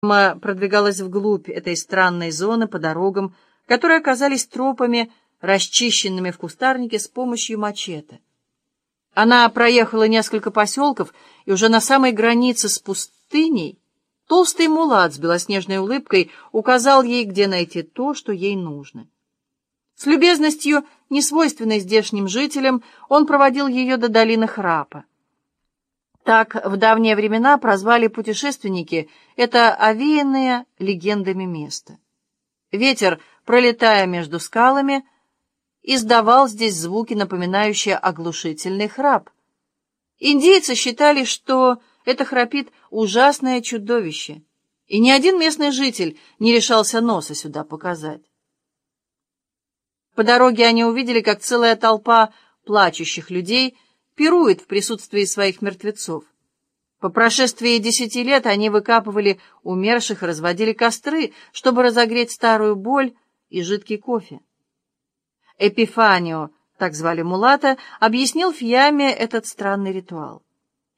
Ма продвигалась вглубь этой странной зоны по дорогам, которые оказались тропами, расчищенными в кустарнике с помощью мачете. Она проехала несколько поселков, и уже на самой границе с пустыней толстый мулат с белоснежной улыбкой указал ей, где найти то, что ей нужно. С любезностью, несвойственной здешним жителям, он проводил ее до долины Храпа. Так в давние времена прозвали путешественники это овеянное легендами место. Ветер, пролетая между скалами, издавал здесь звуки, напоминающие оглушительный храп. Индейцы считали, что это храпит ужасное чудовище, и ни один местный житель не решался носа сюда показать. По дороге они увидели, как целая толпа плачущих людей — пирует в присутствии своих мертвецов. По прошествии десяти лет они выкапывали умерших разводили костры, чтобы разогреть старую боль и жидкий кофе. Эпифанио, так звали Мулата, объяснил Фьяме этот странный ритуал.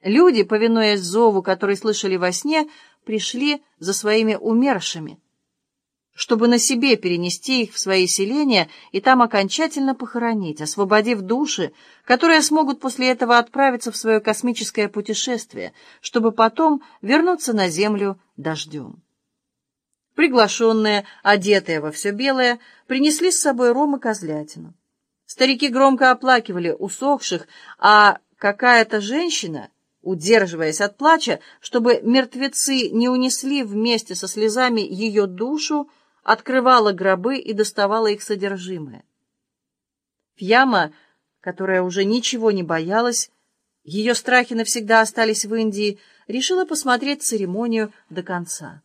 Люди, повинуясь зову, который слышали во сне, пришли за своими умершими, чтобы на себе перенести их в свои селения и там окончательно похоронить, освободив души, которые смогут после этого отправиться в свое космическое путешествие, чтобы потом вернуться на Землю дождем. Приглашенные, одетые во все белое, принесли с собой ром и козлятину. Старики громко оплакивали усохших, а какая-то женщина, удерживаясь от плача, чтобы мертвецы не унесли вместе со слезами ее душу, открывала гробы и доставала их содержимое. Фьяма, которая уже ничего не боялась, ее страхи навсегда остались в Индии, решила посмотреть церемонию до конца.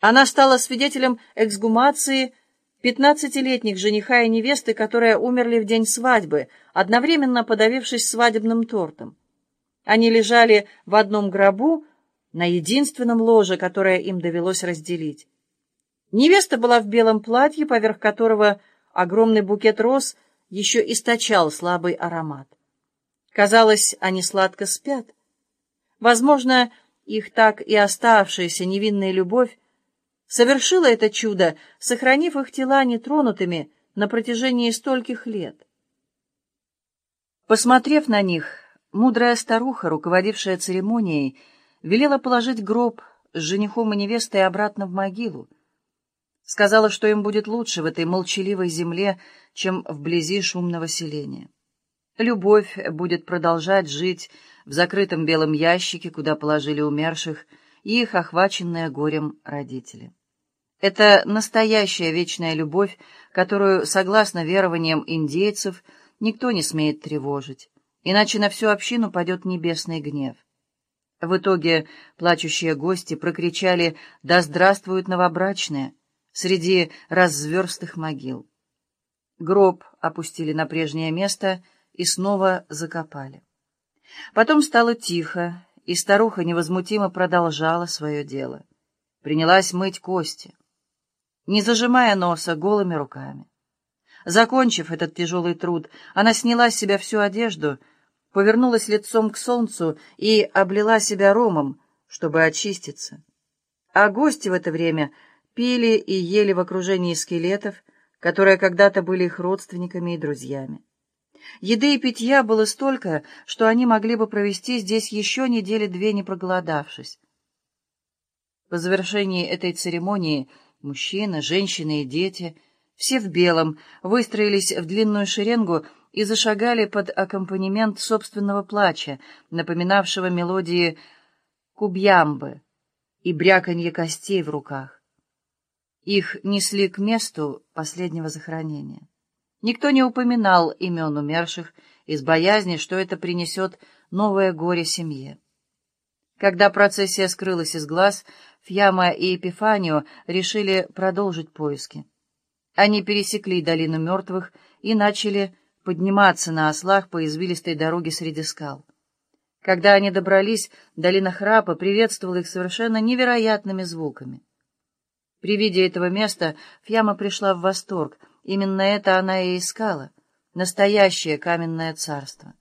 Она стала свидетелем эксгумации пятнадцатилетних жениха и невесты, которые умерли в день свадьбы, одновременно подавившись свадебным тортом. Они лежали в одном гробу, на единственном ложе, которое им довелось разделить. Невеста была в белом платье, поверх которого огромный букет роз еще источал слабый аромат. Казалось, они сладко спят. Возможно, их так и оставшаяся невинная любовь совершила это чудо, сохранив их тела нетронутыми на протяжении стольких лет. Посмотрев на них, мудрая старуха, руководившая церемонией, велела положить гроб с женихом и невестой обратно в могилу, Сказала, что им будет лучше в этой молчаливой земле, чем вблизи шумного селения. Любовь будет продолжать жить в закрытом белом ящике, куда положили умерших, и их охваченные горем родители. Это настоящая вечная любовь, которую, согласно верованиям индейцев, никто не смеет тревожить, иначе на всю общину падет небесный гнев. В итоге плачущие гости прокричали «Да здравствуют новобрачные!» Среди разверстых могил. Гроб опустили на прежнее место и снова закопали. Потом стало тихо, и старуха невозмутимо продолжала свое дело. Принялась мыть кости, не зажимая носа голыми руками. Закончив этот тяжелый труд, она сняла с себя всю одежду, повернулась лицом к солнцу и облила себя ромом, чтобы очиститься. А гости в это время пили и ели в окружении скелетов, которые когда-то были их родственниками и друзьями. Еды и питья было столько, что они могли бы провести здесь еще недели две, не проголодавшись. По завершении этой церемонии мужчины, женщины и дети, все в белом, выстроились в длинную шеренгу и зашагали под аккомпанемент собственного плача, напоминавшего мелодии кубьямбы и бряканье костей в руках. Их несли к месту последнего захоронения. Никто не упоминал имен умерших из боязни, что это принесет новое горе семье. Когда процессия скрылась из глаз, Фьяма и Эпифанио решили продолжить поиски. Они пересекли долину мертвых и начали подниматься на ослах по извилистой дороге среди скал. Когда они добрались, долина храпа приветствовала их совершенно невероятными звуками. При виде этого места Фьяма пришла в восторг. Именно это она и искала. Настоящее каменное царство.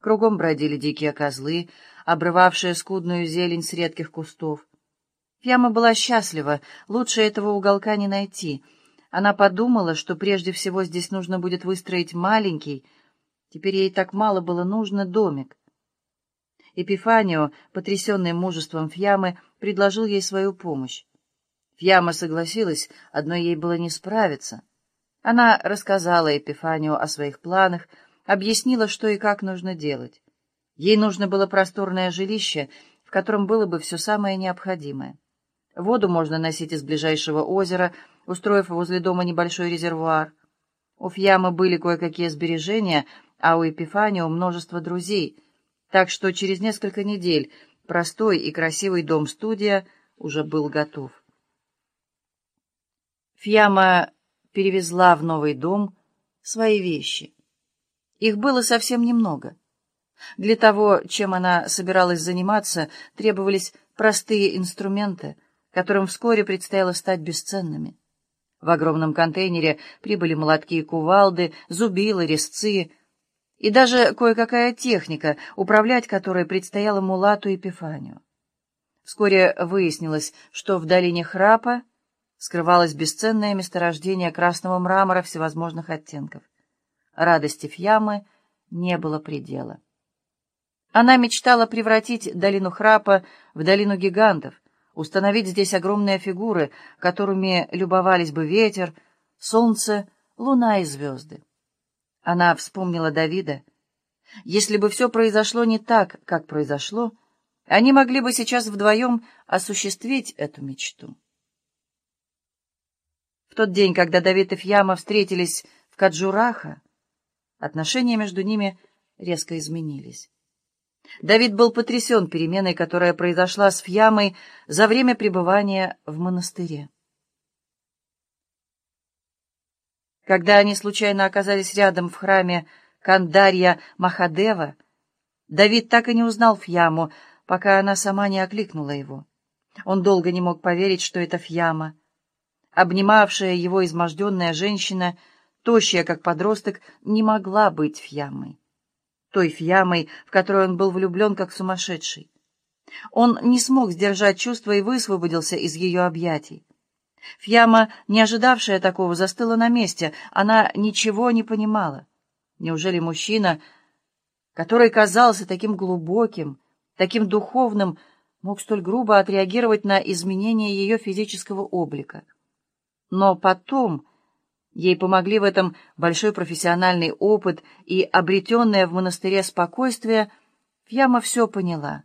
Кругом бродили дикие козлы, обрывавшие скудную зелень с редких кустов. Фьяма была счастлива, лучше этого уголка не найти. Она подумала, что прежде всего здесь нужно будет выстроить маленький, теперь ей так мало было нужно, домик. Эпифанио, потрясенный мужеством Фьямы, предложил ей свою помощь. Фьяма согласилась, одной ей было не справиться. Она рассказала Эпифанию о своих планах, объяснила, что и как нужно делать. Ей нужно было просторное жилище, в котором было бы все самое необходимое. Воду можно носить из ближайшего озера, устроив возле дома небольшой резервуар. У Фьямы были кое-какие сбережения, а у Эпифанио множество друзей, так что через несколько недель простой и красивый дом-студия уже был готов. Фьяма перевезла в новый дом свои вещи. Их было совсем немного. Для того, чем она собиралась заниматься, требовались простые инструменты, которым вскоре предстояло стать бесценными. В огромном контейнере прибыли молотки и кувалды, зубилы, резцы и даже кое-какая техника, управлять которой предстояло Мулату и Пифанию. Вскоре выяснилось, что в долине Храпа скрывалось бесценное месторождение красного мрамора всевозможных оттенков. Радости Фьямы не было предела. Она мечтала превратить долину Храпа в долину гигантов, установить здесь огромные фигуры, которыми любовались бы ветер, солнце, луна и звезды. Она вспомнила Давида. Если бы все произошло не так, как произошло, они могли бы сейчас вдвоем осуществить эту мечту. Тот день, когда Давид и Фьяма встретились в Каджураха, отношения между ними резко изменились. Давид был потрясен переменой, которая произошла с Фьямой за время пребывания в монастыре. Когда они случайно оказались рядом в храме Кандарья Махадева, Давид так и не узнал Фьяму, пока она сама не окликнула его. Он долго не мог поверить, что это Фьяма. Обнимавшая его изможденная женщина, тощая как подросток, не могла быть Фьямой той фьямой, в которую он был влюблен как сумасшедший. Он не смог сдержать чувства и высвободился из ее объятий. Фьяма, не ожидавшая такого, застыла на месте. Она ничего не понимала. Неужели мужчина, который казался таким глубоким, таким духовным, мог столь грубо отреагировать на изменение ее физического облика? Но потом... Ей помогли в этом большой профессиональный опыт и обретенное в монастыре спокойствие. Фьяма все поняла.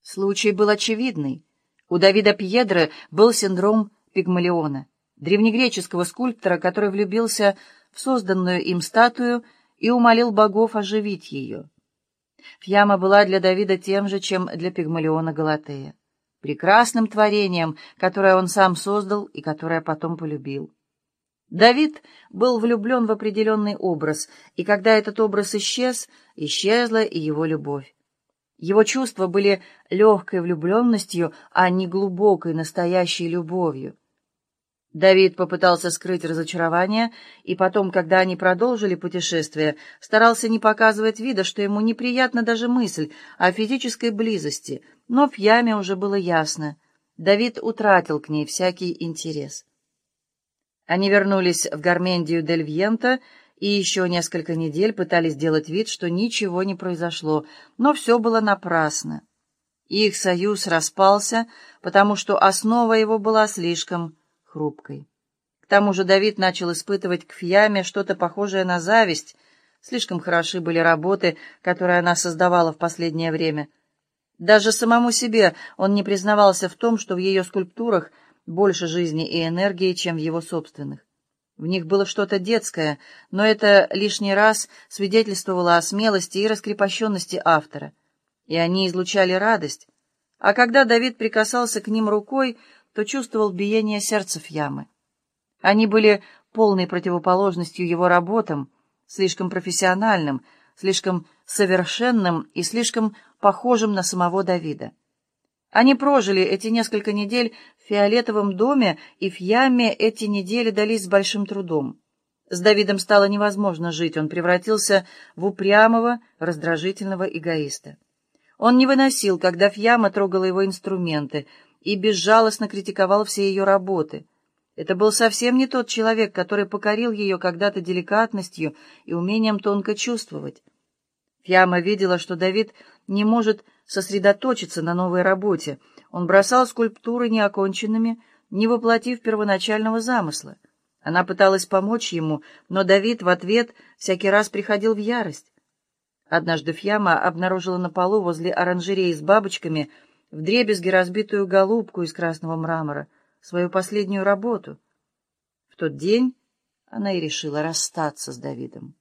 Случай был очевидный. У Давида Пьедро был синдром Пигмалиона, древнегреческого скульптора, который влюбился в созданную им статую и умолил богов оживить ее. Фьяма была для Давида тем же, чем для Пигмалиона Галатея, прекрасным творением, которое он сам создал и которое потом полюбил. Давид был влюблен в определенный образ, и когда этот образ исчез, исчезла и его любовь. Его чувства были легкой влюбленностью, а не глубокой настоящей любовью. Давид попытался скрыть разочарование, и потом, когда они продолжили путешествие, старался не показывать вида, что ему неприятна даже мысль о физической близости, но в яме уже было ясно. Давид утратил к ней всякий интерес. Они вернулись в Гармендию дель Вьента и еще несколько недель пытались сделать вид, что ничего не произошло, но все было напрасно. Их союз распался, потому что основа его была слишком хрупкой. К тому же Давид начал испытывать к Фьяме что-то похожее на зависть. Слишком хороши были работы, которые она создавала в последнее время. Даже самому себе он не признавался в том, что в ее скульптурах больше жизни и энергии, чем в его собственных. В них было что-то детское, но это лишний раз свидетельствовало о смелости и раскрепощенности автора, и они излучали радость. А когда Давид прикасался к ним рукой, то чувствовал биение сердца в ямы. Они были полной противоположностью его работам, слишком профессиональным, слишком совершенным и слишком похожим на самого Давида. Они прожили эти несколько недель в фиолетовом доме, и в яме эти недели дались с большим трудом. С Давидом стало невозможно жить, он превратился в упрямого, раздражительного эгоиста. Он не выносил, когда Фьяма трогала его инструменты, и безжалостно критиковал все ее работы. Это был совсем не тот человек, который покорил ее когда-то деликатностью и умением тонко чувствовать. Фьяма видела, что Давид не может сосредоточиться на новой работе. Он бросал скульптуры неоконченными, не воплотив первоначального замысла. Она пыталась помочь ему, но Давид в ответ всякий раз приходил в ярость. Однажды Фьяма обнаружила на полу возле оранжереи с бабочками вдребезги разбитую голубку из красного мрамора, свою последнюю работу. В тот день она и решила расстаться с Давидом.